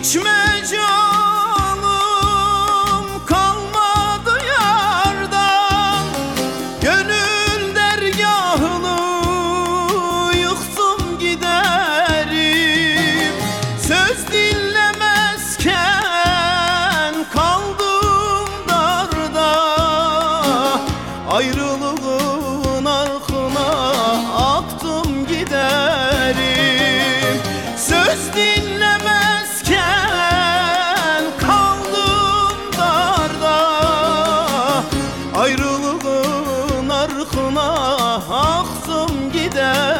İçme canım kalmadı yardan Gönül dergahını yıktım giderim. Söz dinlemezken kaldım darda. Ayrılığın arkına aktım giderim. Söz dinlemez axsım gidər